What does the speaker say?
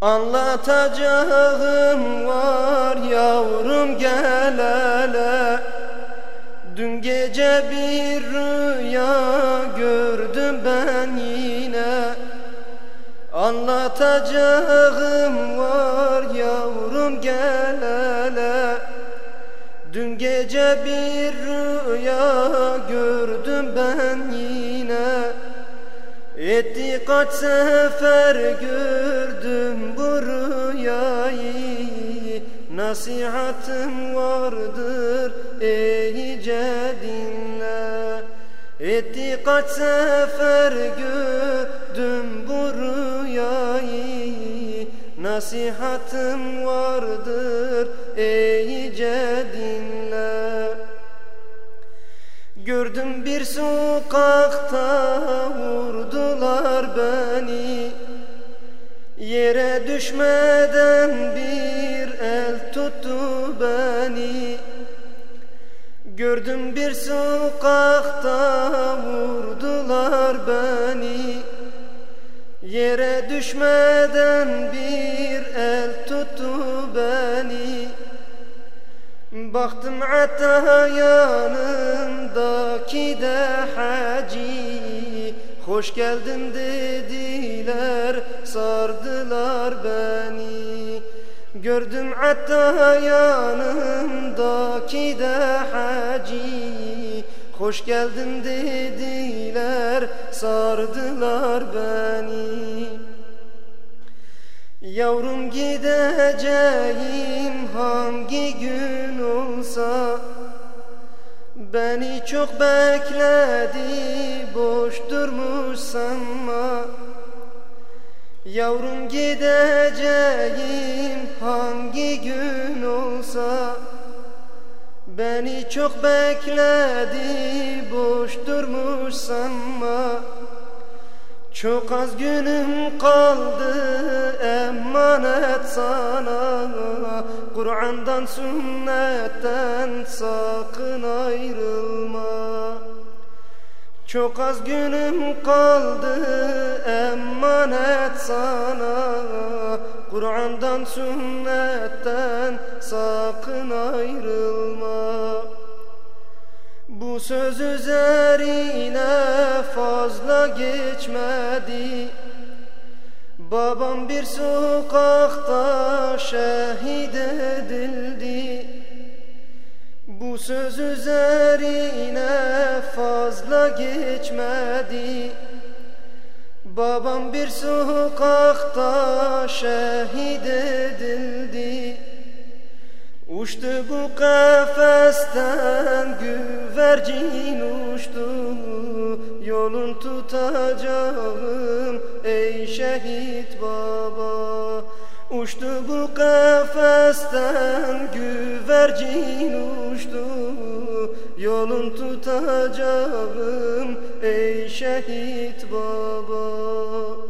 Anlatacağım var yavrum gel hele. Dün gece bir rüya gördüm ben yine. Anlatacağım var yavrum gel hele. Dün gece bir rüya gördüm ben yine Etti kaç sefer gördüm bu rüyayı. Nasihatım vardır iyice dinle. Etti kaç sefer gördüm bu rüyayı. Nasihatım vardır iyice dinle Gördüm bir sokakta vurdular beni. Yere düşmeden bir el tuttu beni. Gördüm bir sokakta vurdular beni. Yere düşmeden bir el tuttu beni Baktım ata yanındaki de hacı. Hoş geldin dediler sardılar beni. Gördüm ata yanındaki de hacı. Hoş geldin dediler sardılar beni. Yavrum gideceğim hangi gün olsa Beni çok bekledi boş durmuş sanma Yavrum gideceğim hangi gün olsa Beni çok bekledi boş durmuş sanma çok az günüm kaldı emanet sana Kur'an'dan sünnetten sakın ayrılma. Çok az günüm kaldı emanet sana. Kur'an'dan sünnetten sakın ayrılma. Bu söz üzerine fazla geçmedi Babam bir sokakta şehit edildi. Bu söz üzerine fazla geçmedi. Babam bir sokakta şehit edildi. Uçtu bu kafesten güvercin uçtu Yolun tutacağım ey şehit baba. Uçtu bu kafesten güvercin uçtu. Yolun tutacağım ey şehit baba